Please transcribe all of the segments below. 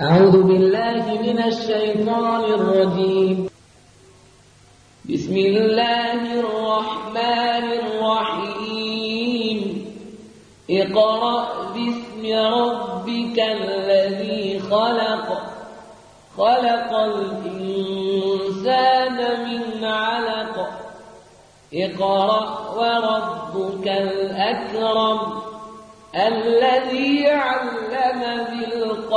أعوذ بالله من الشيطان الرجيم. بسم الله الرحمن الرحيم. اقرأ باسم ربك الذي خلق. خلق الإنسان من علق. اقرأ وربك الأكرم الذي علم بالقلم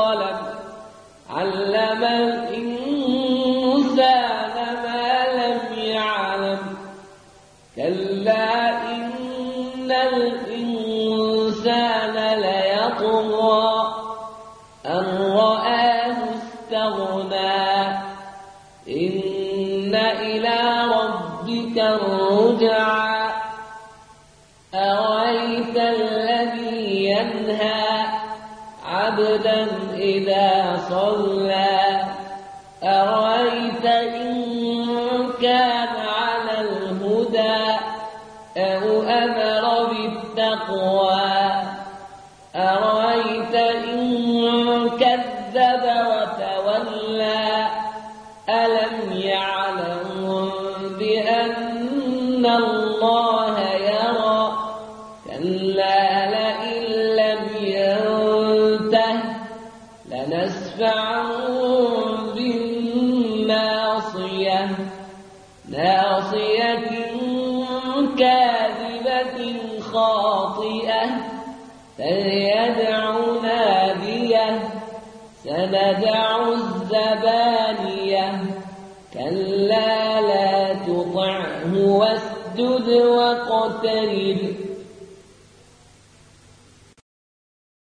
كلا إن الإنسان ليطغى أن رآه استغنى إن إلى ربك الرجعى أرأيت الذي ينهى عبدا إذا صلى أرأيت إن أو أمر بالتقوى أرأيت إن كذب وتولى ألم يعلم بأن الله يرى كلا لئن لم ينته لنسفعا بالناصية ناصية كاذبة خاطئة فليدع نادية سندع الزبانية كلا لا تطعه واسجد واقترب